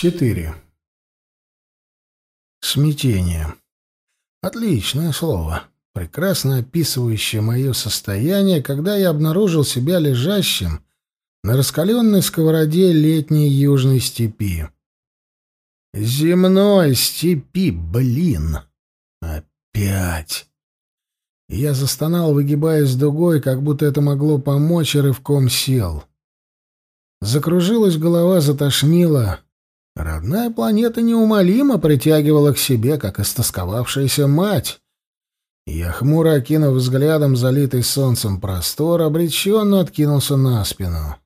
4. Смятение. Отличное слово, прекрасно описывающее мое состояние, когда я обнаружил себя лежащим на раскаленной сковороде летней южной степи. Земной степи, блин! Опять! Я застонал, выгибаясь дугой, как будто это могло помочь, и рывком сел. Закружилась голова, затошнила. Родная планета неумолимо притягивала к себе, как истосковавшаяся мать. Я, хмуро окинув взглядом залитый солнцем простор, обреченно откинулся на спину.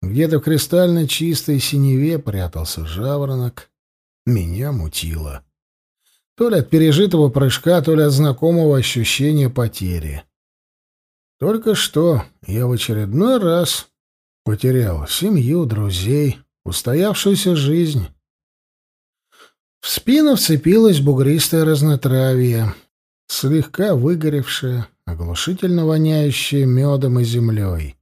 Где-то в кристально чистой синеве прятался жаворонок. Меня мутило. То ли от пережитого прыжка, то ли от знакомого ощущения потери. Только что я в очередной раз потерял семью, друзей, устоявшуюся жизнь. В спину вцепилось бугристое разнотравие, слегка выгоревшее, оглушительно воняющее медом и землей.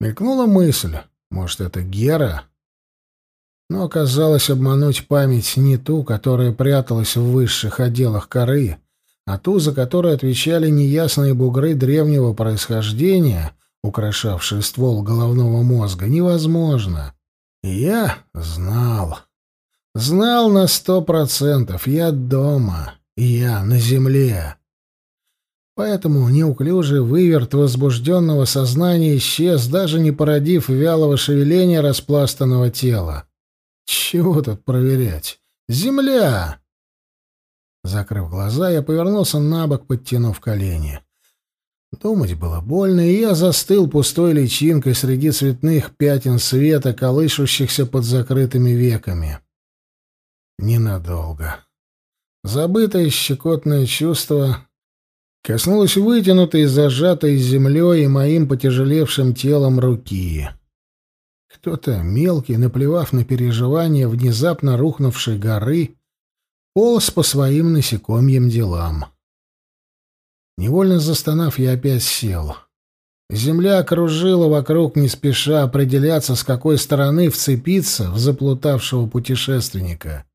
Мелькнула мысль, может, это Гера? Но оказалось обмануть память не ту, которая пряталась в высших отделах коры, а ту, за которой отвечали неясные бугры древнего происхождения, украшавшие ствол головного мозга, невозможно. Я знал. Знал на сто процентов. Я дома. Я на земле. Поэтому неуклюжий выверт возбужденного сознания исчез, даже не породив вялого шевеления распластанного тела. Чего тут проверять? Земля! Закрыв глаза, я повернулся на бок, подтянув колени. Думать было больно, и я застыл пустой личинкой среди цветных пятен света, колышущихся под закрытыми веками. Ненадолго. Забытое щекотное чувство коснулось вытянутой, зажатой землей и моим потяжелевшим телом руки. Кто-то, мелкий, наплевав на переживания внезапно рухнувшей горы, полз по своим насекомьим делам. Невольно застонав, я опять сел. Земля кружила вокруг, не спеша определяться, с какой стороны вцепиться в заплутавшего путешественника.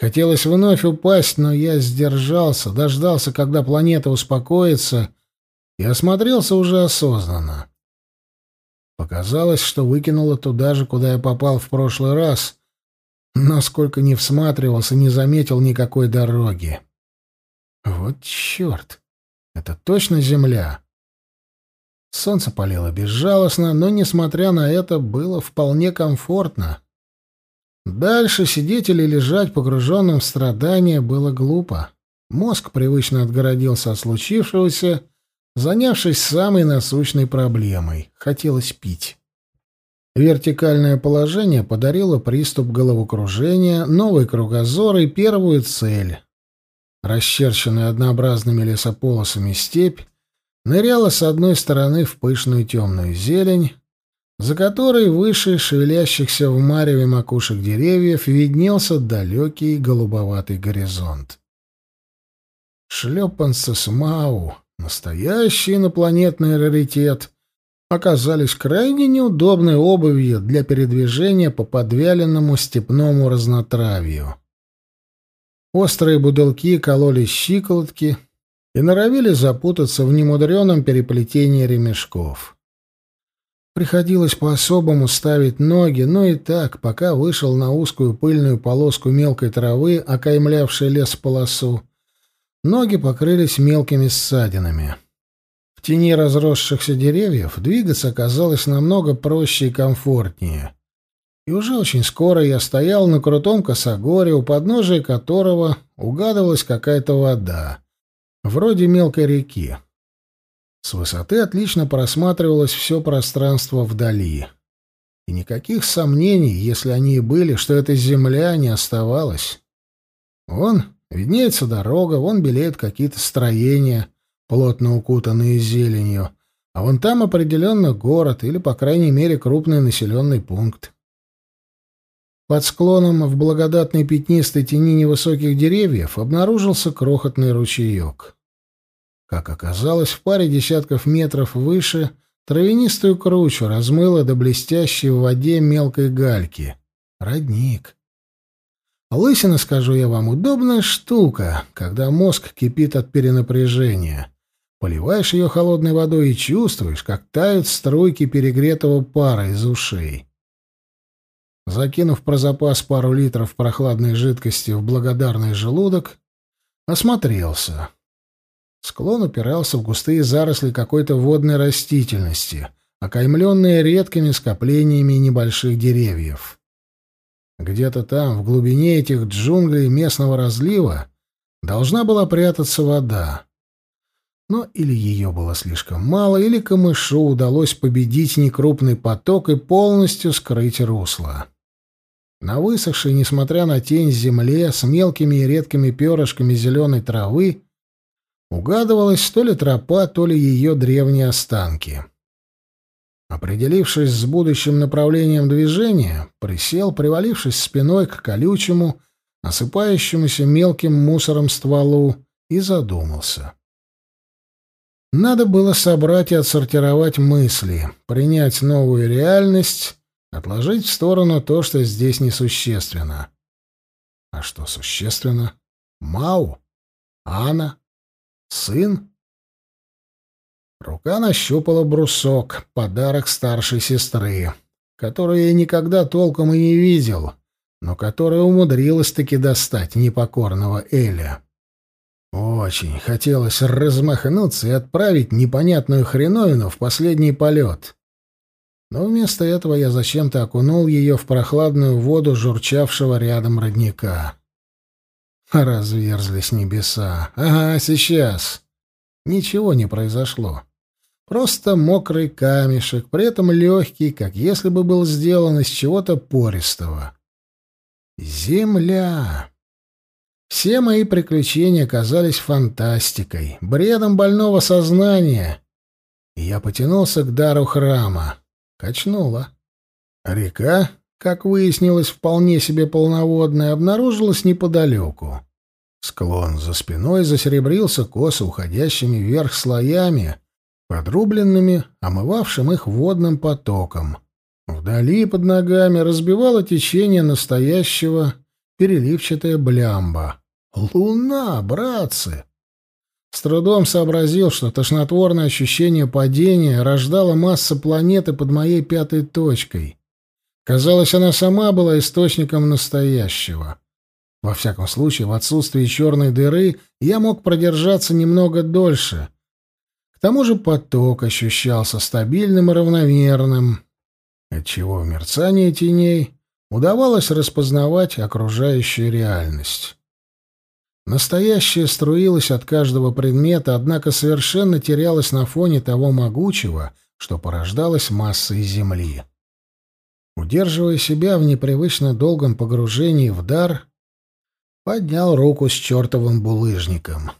Хотелось вновь упасть, но я сдержался, дождался, когда планета успокоится, и осмотрелся уже осознанно. Показалось, что выкинуло туда же, куда я попал в прошлый раз, но сколько не всматривался, не заметил никакой дороги. Вот черт! Это точно земля? Солнце палило безжалостно, но, несмотря на это, было вполне комфортно. Дальше сидеть или лежать погруженным в страдания было глупо. Мозг привычно отгородился от случившегося, занявшись самой насущной проблемой — хотелось пить. Вертикальное положение подарило приступ головокружения, новый кругозор и первую цель расчерченная однообразными лесополосами степь, ныряла с одной стороны в пышную темную зелень, за которой выше шевелящихся в мареве макушек деревьев виднелся далекий голубоватый горизонт. Шлепанцы с Мау, настоящий инопланетный раритет, оказались крайне неудобной обувью для передвижения по подвяленному степному разнотравью. Острые будылки кололи щиколотки и норовили запутаться в немудреном переплетении ремешков. Приходилось по-особому ставить ноги, но и так, пока вышел на узкую пыльную полоску мелкой травы, окаймлявшей лес-полосу, ноги покрылись мелкими ссадинами. В тени разросшихся деревьев двигаться оказалось намного проще и комфортнее. И уже очень скоро я стоял на крутом косогоре, у подножия которого угадывалась какая-то вода, вроде мелкой реки. С высоты отлично просматривалось все пространство вдали. И никаких сомнений, если они и были, что это земля, не оставалось. Вон виднеется дорога, вон белеют какие-то строения, плотно укутанные зеленью, а вон там определенно город или, по крайней мере, крупный населенный пункт. Под склоном в благодатной пятнистой тени невысоких деревьев обнаружился крохотный ручеек. Как оказалось, в паре десятков метров выше Травянистую кручу размыло до блестящей в воде мелкой гальки. Родник. Лысина, скажу я вам, удобная штука, когда мозг кипит от перенапряжения. Поливаешь ее холодной водой и чувствуешь, как тают струйки перегретого пара из ушей. Закинув про запас пару литров прохладной жидкости в благодарный желудок, осмотрелся. Склон упирался в густые заросли какой-то водной растительности, окаймленные редкими скоплениями небольших деревьев. Где-то там, в глубине этих джунглей местного разлива, должна была прятаться вода. Но или ее было слишком мало, или камышу удалось победить некрупный поток и полностью скрыть русло. На высохшей, несмотря на тень, земле с мелкими и редкими перышками зеленой травы угадывалась то ли тропа, то ли ее древние останки. Определившись с будущим направлением движения, присел, привалившись спиной к колючему, осыпающемуся мелким мусором стволу, и задумался. Надо было собрать и отсортировать мысли, принять новую реальность, отложить в сторону то, что здесь несущественно. А что существенно? Мау? Анна? Сын? Рука нащупала брусок, подарок старшей сестры, которую я никогда толком и не видел, но которая умудрилась таки достать непокорного Эля. Очень хотелось размахнуться и отправить непонятную хреновину в последний полет. Но вместо этого я зачем-то окунул ее в прохладную воду журчавшего рядом родника. Разверзлись небеса. Ага, сейчас. Ничего не произошло. Просто мокрый камешек, при этом легкий, как если бы был сделан из чего-то пористого. Земля. Все мои приключения казались фантастикой, бредом больного сознания. И я потянулся к дару храма. Качнула. Река, как выяснилось, вполне себе полноводная, обнаружилась неподалеку. Склон за спиной засеребрился косо уходящими вверх слоями, подрубленными, омывавшим их водным потоком. Вдали под ногами разбивало течение настоящего переливчатая блямба. «Луна, братцы!» С трудом сообразил, что тошнотворное ощущение падения рождала масса планеты под моей пятой точкой. Казалось, она сама была источником настоящего. Во всяком случае, в отсутствии черной дыры я мог продержаться немного дольше. К тому же поток ощущался стабильным и равномерным, отчего в мерцании теней удавалось распознавать окружающую реальность. Настоящее струилось от каждого предмета, однако совершенно терялось на фоне того могучего, что порождалось массой Земли. Удерживая себя в непривычно долгом погружении в дар, поднял руку с чертовым булыжником.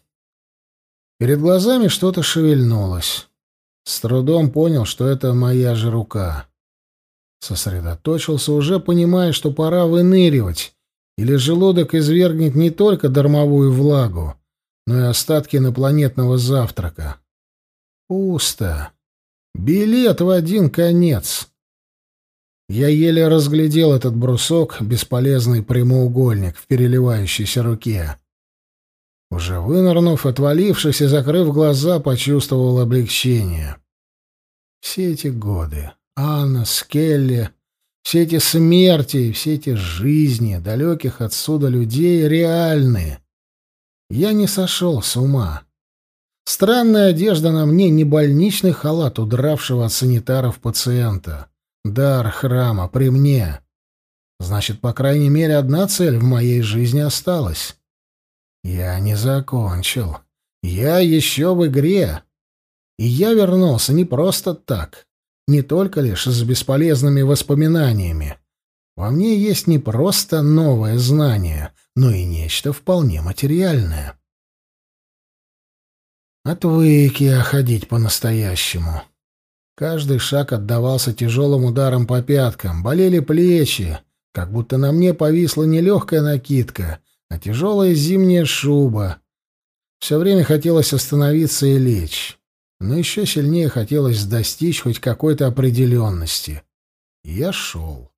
Перед глазами что-то шевельнулось. С трудом понял, что это моя же рука. Сосредоточился, уже понимая, что пора выныривать, или желудок извергнет не только дармовую влагу, но и остатки инопланетного завтрака. Пусто. Билет в один конец. Я еле разглядел этот брусок, бесполезный прямоугольник в переливающейся руке. Уже вынырнув, отвалившись и закрыв глаза, почувствовал облегчение. Все эти годы, Анна, Скелли, все эти смерти, все эти жизни далеких отсюда людей реальны. Я не сошел с ума. Странная одежда на мне не больничный халат удравшего от санитаров пациента. Дар храма при мне. Значит, по крайней мере, одна цель в моей жизни осталась. Я не закончил. Я еще в игре. И я вернулся не просто так. Не только лишь с бесполезными воспоминаниями. Во мне есть не просто новое знание, но и нечто вполне материальное. Отвык я ходить по-настоящему. Каждый шаг отдавался тяжелым ударом по пяткам, болели плечи, как будто на мне повисла не легкая накидка, а тяжелая зимняя шуба. Все время хотелось остановиться и лечь. Но еще сильнее хотелось достичь хоть какой-то определенности. Я шел.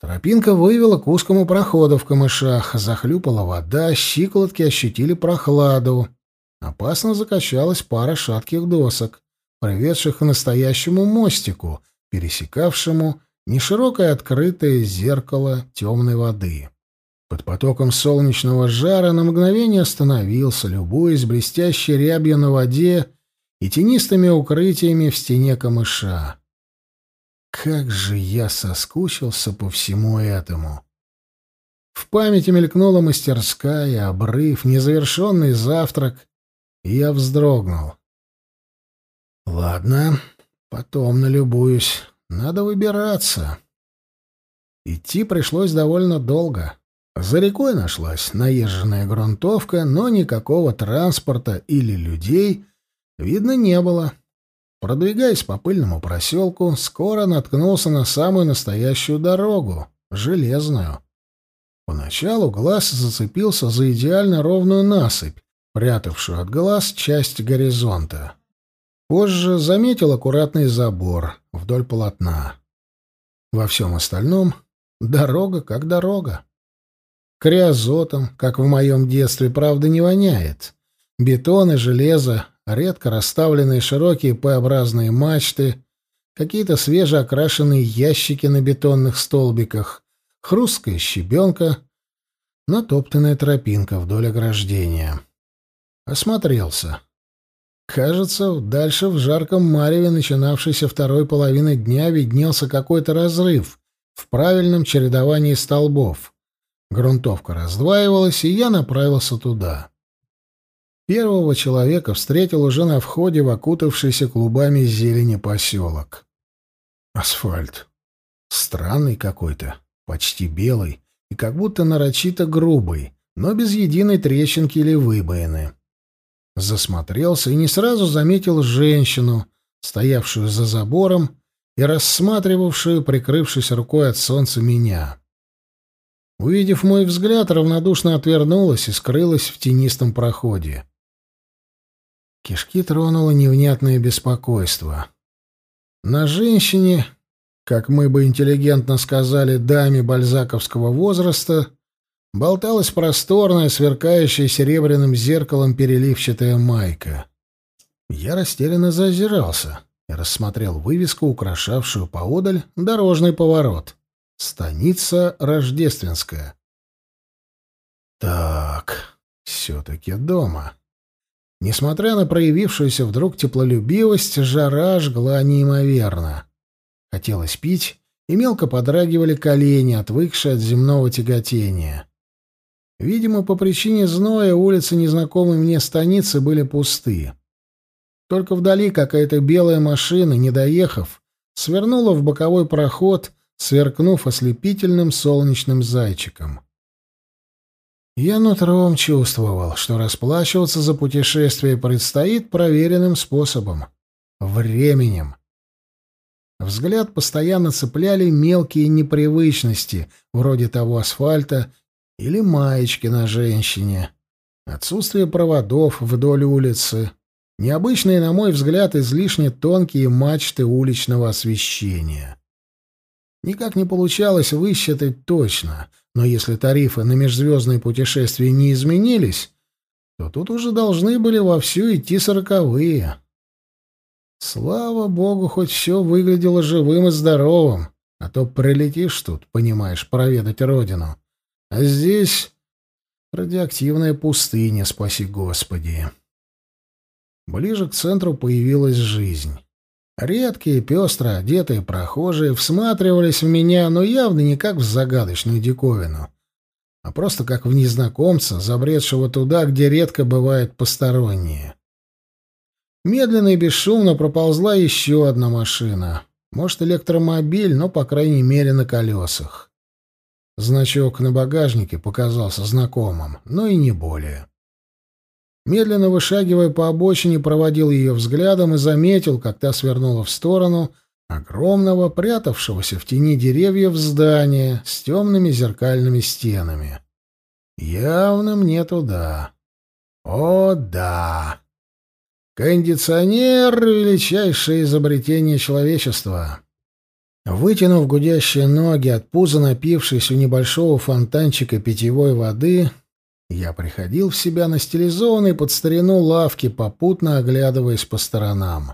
Тропинка вывела к узкому проходу в камышах, захлюпала вода, щиколотки ощутили прохладу. Опасно закачалась пара шатких досок, приведших к настоящему мостику, пересекавшему неширокое открытое зеркало темной воды. Под потоком солнечного жара на мгновение остановился, любуясь блестящей рябью на воде и тенистыми укрытиями в стене камыша. Как же я соскучился по всему этому! В памяти мелькнула мастерская, обрыв, незавершенный завтрак, и я вздрогнул. Ладно, потом налюбуюсь. Надо выбираться. Идти пришлось довольно долго. За рекой нашлась наезженная грунтовка, но никакого транспорта или людей видно не было. Продвигаясь по пыльному проселку, скоро наткнулся на самую настоящую дорогу — железную. Поначалу глаз зацепился за идеально ровную насыпь, прятавшую от глаз часть горизонта. Позже заметил аккуратный забор вдоль полотна. Во всем остальном дорога как дорога. Криозотом, как в моем детстве, правда, не воняет. Бетон и железо редко расставленные широкие П-образные мачты, какие-то свежеокрашенные ящики на бетонных столбиках, хрусткая щебенка, натоптанная тропинка вдоль ограждения. Осмотрелся. Кажется, дальше в жарком мареве начинавшейся второй половины дня виднелся какой-то разрыв в правильном чередовании столбов. Грунтовка раздваивалась, и я направился туда. Первого человека встретил уже на входе в окутавшийся клубами зелени поселок. Асфальт. Странный какой-то, почти белый и как будто нарочито грубый, но без единой трещинки или выбоины. Засмотрелся и не сразу заметил женщину, стоявшую за забором и рассматривавшую, прикрывшись рукой от солнца, меня. Увидев мой взгляд, равнодушно отвернулась и скрылась в тенистом проходе. Кишки тронуло невнятное беспокойство. На женщине, как мы бы интеллигентно сказали, даме бальзаковского возраста, болталась просторная, сверкающая серебряным зеркалом переливчатая майка. Я растерянно зазирался и рассмотрел вывеску, украшавшую поодаль дорожный поворот. Станица Рождественская. Так, все-таки дома. Несмотря на проявившуюся вдруг теплолюбивость, жара жгла неимоверно. Хотелось пить, и мелко подрагивали колени, отвыкшие от земного тяготения. Видимо, по причине зноя улицы незнакомой мне станицы были пусты. Только вдали какая-то белая машина, не доехав, свернула в боковой проход, сверкнув ослепительным солнечным зайчиком. Я нутром чувствовал, что расплачиваться за путешествие предстоит проверенным способом — временем. Взгляд постоянно цепляли мелкие непривычности, вроде того асфальта или маечки на женщине, отсутствие проводов вдоль улицы, необычные, на мой взгляд, излишне тонкие мачты уличного освещения. Никак не получалось высчитать точно — но если тарифы на межзвездные путешествия не изменились, то тут уже должны были вовсю идти сороковые. Слава богу, хоть все выглядело живым и здоровым, а то прилетишь тут, понимаешь, проведать родину. А здесь радиоактивная пустыня, спаси Господи. Ближе к центру появилась жизнь. Редкие, пестро одетые прохожие всматривались в меня, но явно не как в загадочную диковину, а просто как в незнакомца, забредшего туда, где редко бывают посторонние. Медленно и бесшумно проползла еще одна машина. Может, электромобиль, но, по крайней мере, на колесах. Значок на багажнике показался знакомым, но и не более. Медленно вышагивая по обочине, проводил ее взглядом и заметил, как та свернула в сторону огромного, прятавшегося в тени деревьев здания с темными зеркальными стенами. Явно мне туда. О, да! Кондиционер — величайшее изобретение человечества. Вытянув гудящие ноги от пуза, напившись у небольшого фонтанчика питьевой воды, я приходил в себя на стилизованной под старину лавке, попутно оглядываясь по сторонам.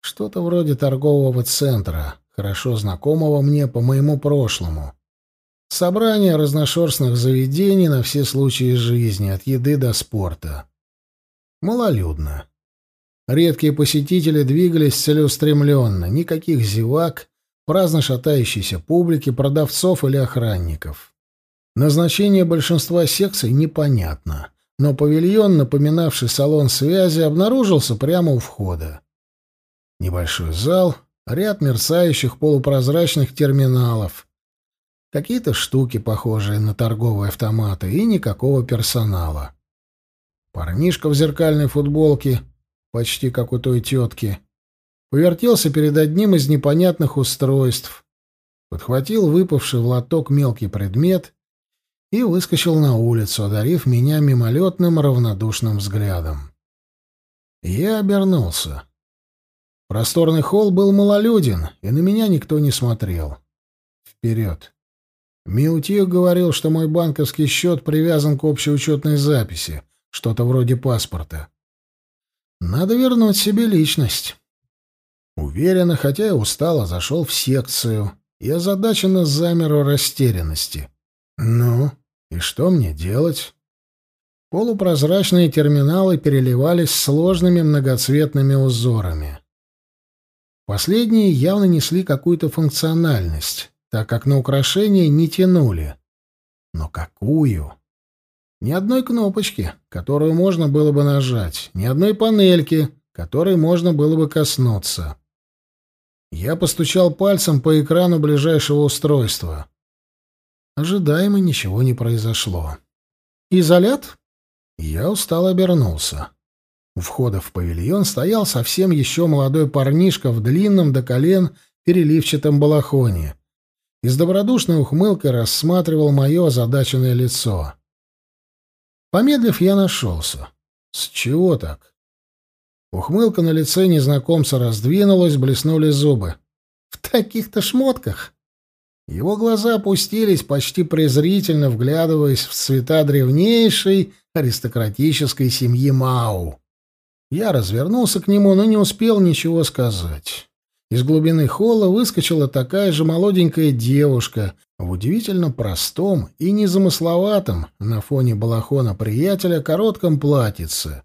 Что-то вроде торгового центра, хорошо знакомого мне по моему прошлому. Собрание разношерстных заведений на все случаи жизни, от еды до спорта. Малолюдно. Редкие посетители двигались целеустремленно, никаких зевак, праздно шатающейся публики, продавцов или охранников. Назначение большинства секций непонятно, но павильон, напоминавший салон связи, обнаружился прямо у входа. Небольшой зал, ряд мерцающих полупрозрачных терминалов, какие-то штуки, похожие на торговые автоматы, и никакого персонала. Парнишка в зеркальной футболке, почти как у той тетки, повертелся перед одним из непонятных устройств, подхватил выпавший в лоток мелкий предмет и выскочил на улицу, одарив меня мимолетным равнодушным взглядом. Я обернулся. Просторный холл был малолюден, и на меня никто не смотрел. Вперед. Миутье говорил, что мой банковский счет привязан к общей учетной записи, что-то вроде паспорта. Надо вернуть себе личность. Уверенно, хотя и устало, зашел в секцию и озадаченно замер в растерянности. Ну, и что мне делать? Полупрозрачные терминалы переливались сложными многоцветными узорами. Последние явно несли какую-то функциональность, так как на украшения не тянули. Но какую? Ни одной кнопочки, которую можно было бы нажать, ни одной панельки, которой можно было бы коснуться. Я постучал пальцем по экрану ближайшего устройства. Ожидаемо ничего не произошло. «Изолят?» Я устал обернулся. У входа в павильон стоял совсем еще молодой парнишка в длинном до колен переливчатом балахоне и с добродушной ухмылкой рассматривал мое озадаченное лицо. Помедлив, я нашелся. С чего так? Ухмылка на лице незнакомца раздвинулась, блеснули зубы. В таких-то шмотках? Его глаза опустились, почти презрительно вглядываясь в цвета древнейшей аристократической семьи Мау. Я развернулся к нему, но не успел ничего сказать. Из глубины холла выскочила такая же молоденькая девушка в удивительно простом и незамысловатом на фоне балахона приятеля коротком платьице.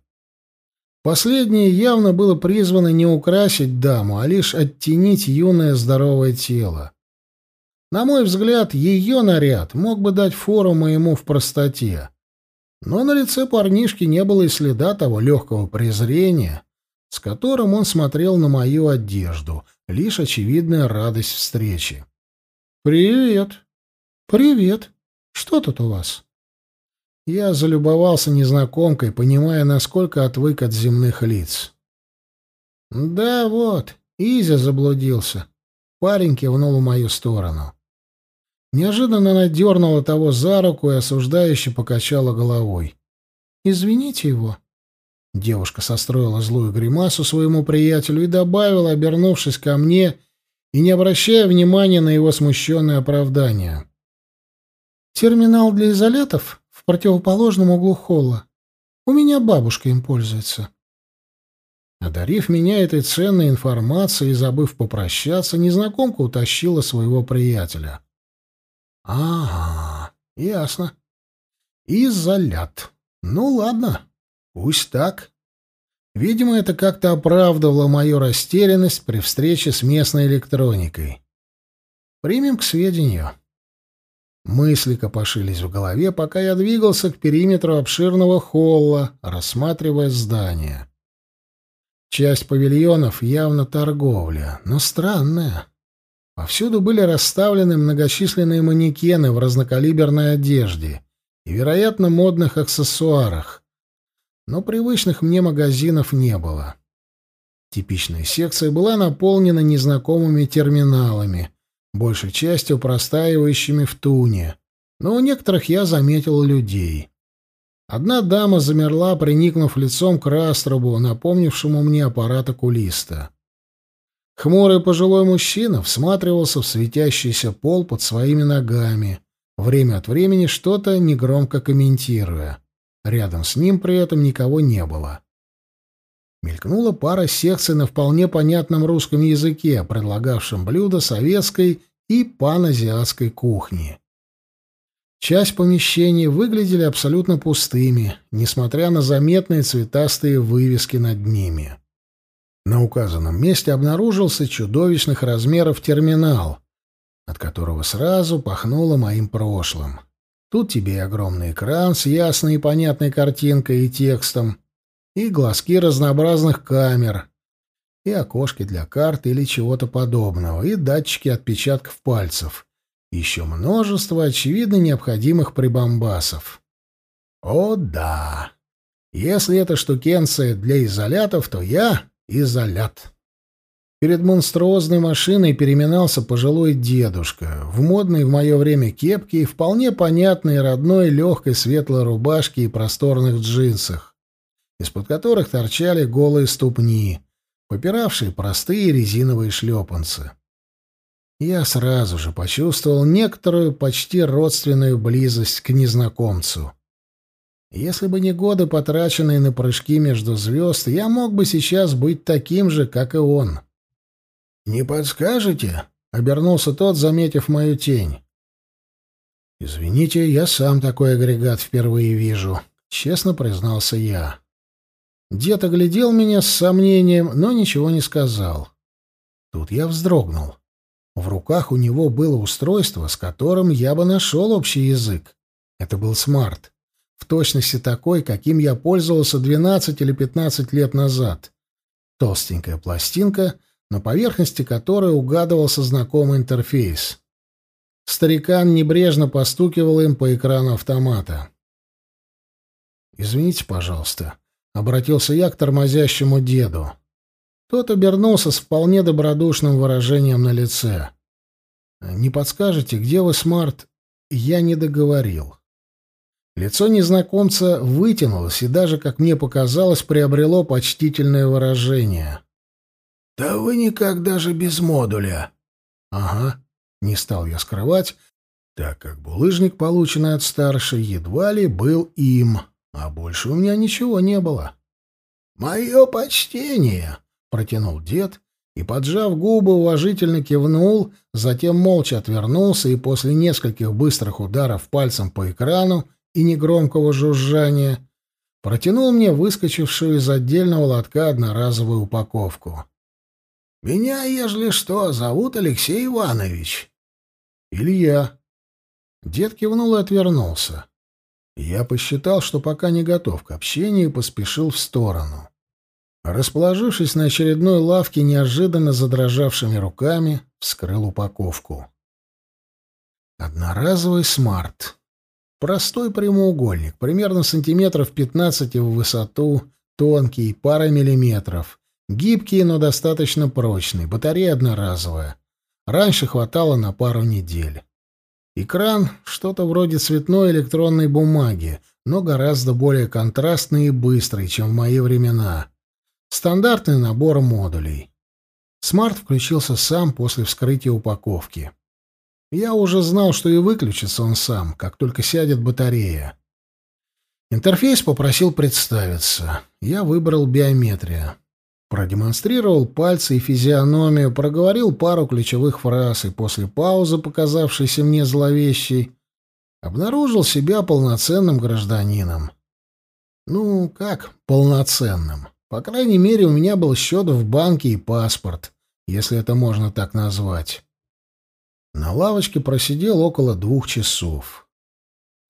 Последнее явно было призвано не украсить даму, а лишь оттенить юное здоровое тело. На мой взгляд, ее наряд мог бы дать фору моему в простоте. Но на лице парнишки не было и следа того легкого презрения, с которым он смотрел на мою одежду, лишь очевидная радость встречи. «Привет!» «Привет! Что тут у вас?» Я залюбовался незнакомкой, понимая, насколько отвык от земных лиц. «Да вот, Изя заблудился». Парень кивнул в мою сторону. Неожиданно она дернула того за руку и осуждающе покачала головой. «Извините его». Девушка состроила злую гримасу своему приятелю и добавила, обернувшись ко мне и не обращая внимания на его смущенное оправдание. «Терминал для изолятов в противоположном углу холла. У меня бабушка им пользуется». Одарив меня этой ценной информацией и забыв попрощаться, незнакомка утащила своего приятеля. Ага, ясно. Изолят. Ну ладно, пусть так. Видимо, это как-то оправдывало мою растерянность при встрече с местной электроникой. Примем к сведению. Мысли копошились в голове, пока я двигался к периметру обширного холла, рассматривая здание. Часть павильонов явно торговля, но странная. Повсюду были расставлены многочисленные манекены в разнокалиберной одежде и, вероятно, модных аксессуарах, но привычных мне магазинов не было. Типичная секция была наполнена незнакомыми терминалами, большей частью простаивающими в туне, но у некоторых я заметил людей. Одна дама замерла, приникнув лицом к раструбу, напомнившему мне аппарат окулиста. Хмурый пожилой мужчина всматривался в светящийся пол под своими ногами, время от времени что-то негромко комментируя. Рядом с ним при этом никого не было. Мелькнула пара секций на вполне понятном русском языке, предлагавшем блюда советской и паназиатской кухни. Часть помещений выглядели абсолютно пустыми, несмотря на заметные цветастые вывески над ними. На указанном месте обнаружился чудовищных размеров терминал, от которого сразу пахнуло моим прошлым. Тут тебе и огромный экран с ясной и понятной картинкой и текстом, и глазки разнообразных камер, и окошки для карт или чего-то подобного, и датчики отпечатков пальцев, еще множество очевидно необходимых прибамбасов. О да! Если это штукенция для изолятов, то я изолят. Перед монструозной машиной переминался пожилой дедушка в модной в мое время кепке и вполне понятной родной легкой светлой рубашке и просторных джинсах, из-под которых торчали голые ступни, попиравшие простые резиновые шлепанцы я сразу же почувствовал некоторую почти родственную близость к незнакомцу. Если бы не годы, потраченные на прыжки между звезд, я мог бы сейчас быть таким же, как и он. «Не подскажете?» — обернулся тот, заметив мою тень. «Извините, я сам такой агрегат впервые вижу», — честно признался я. Дед оглядел меня с сомнением, но ничего не сказал. Тут я вздрогнул. В руках у него было устройство, с которым я бы нашел общий язык. Это был смарт. В точности такой, каким я пользовался 12 или 15 лет назад. Толстенькая пластинка, на поверхности которой угадывался знакомый интерфейс. Старикан небрежно постукивал им по экрану автомата. «Извините, пожалуйста», — обратился я к тормозящему деду. Тот обернулся с вполне добродушным выражением на лице. «Не подскажете, где вы, Смарт?» Я не договорил. Лицо незнакомца вытянулось и даже, как мне показалось, приобрело почтительное выражение. «Да вы никак даже без модуля». «Ага», — не стал я скрывать, так как булыжник, полученный от старшей, едва ли был им, а больше у меня ничего не было. «Мое почтение!» протянул дед и, поджав губы, уважительно кивнул, затем молча отвернулся и после нескольких быстрых ударов пальцем по экрану и негромкого жужжания протянул мне выскочившую из отдельного лотка одноразовую упаковку. «Меня, ежели что, зовут Алексей Иванович». «Илья». Дед кивнул и отвернулся. Я посчитал, что пока не готов к общению, и поспешил в сторону. Расположившись на очередной лавке, неожиданно задрожавшими руками, вскрыл упаковку. Одноразовый смарт. Простой прямоугольник, примерно сантиметров 15 в высоту, тонкий, пара миллиметров. Гибкий, но достаточно прочный, батарея одноразовая. Раньше хватало на пару недель. Экран — что-то вроде цветной электронной бумаги, но гораздо более контрастный и быстрый, чем в мои времена. Стандартный набор модулей. Смарт включился сам после вскрытия упаковки. Я уже знал, что и выключится он сам, как только сядет батарея. Интерфейс попросил представиться. Я выбрал биометрия. Продемонстрировал пальцы и физиономию, проговорил пару ключевых фраз и после паузы, показавшейся мне зловещей, обнаружил себя полноценным гражданином. Ну, как полноценным? По крайней мере, у меня был счет в банке и паспорт, если это можно так назвать. На лавочке просидел около двух часов.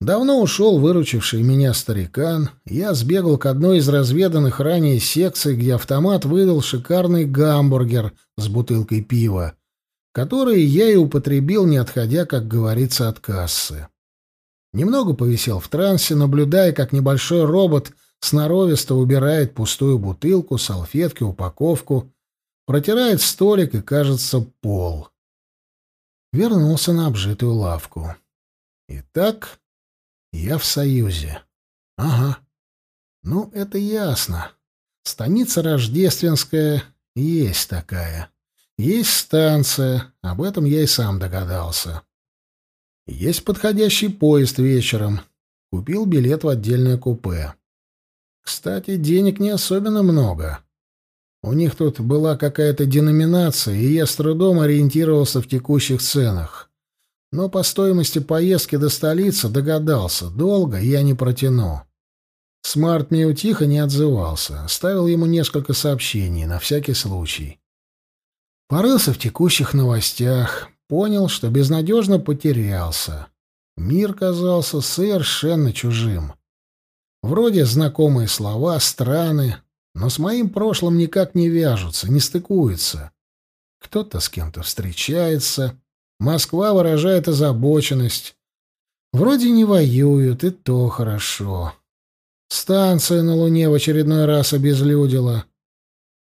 Давно ушел выручивший меня старикан, я сбегал к одной из разведанных ранее секций, где автомат выдал шикарный гамбургер с бутылкой пива, который я и употребил, не отходя, как говорится, от кассы. Немного повисел в трансе, наблюдая, как небольшой робот — сноровисто убирает пустую бутылку, салфетки, упаковку, протирает столик и, кажется, пол. Вернулся на обжитую лавку. Итак, я в Союзе. Ага. Ну, это ясно. Станица Рождественская есть такая. Есть станция, об этом я и сам догадался. Есть подходящий поезд вечером. Купил билет в отдельное купе. Кстати, денег не особенно много. У них тут была какая-то деноминация, и я с трудом ориентировался в текущих ценах. Но по стоимости поездки до столицы догадался, долго я не протяну. Смарт тихо не отзывался, оставил ему несколько сообщений, на всякий случай. Порылся в текущих новостях, понял, что безнадежно потерялся. Мир казался совершенно чужим. Вроде знакомые слова, страны, но с моим прошлым никак не вяжутся, не стыкуются. Кто-то с кем-то встречается, Москва выражает озабоченность. Вроде не воюют, и то хорошо. Станция на Луне в очередной раз обезлюдила.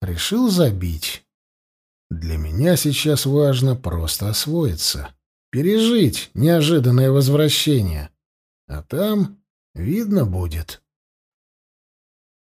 Решил забить. Для меня сейчас важно просто освоиться, пережить неожиданное возвращение. А там видно будет.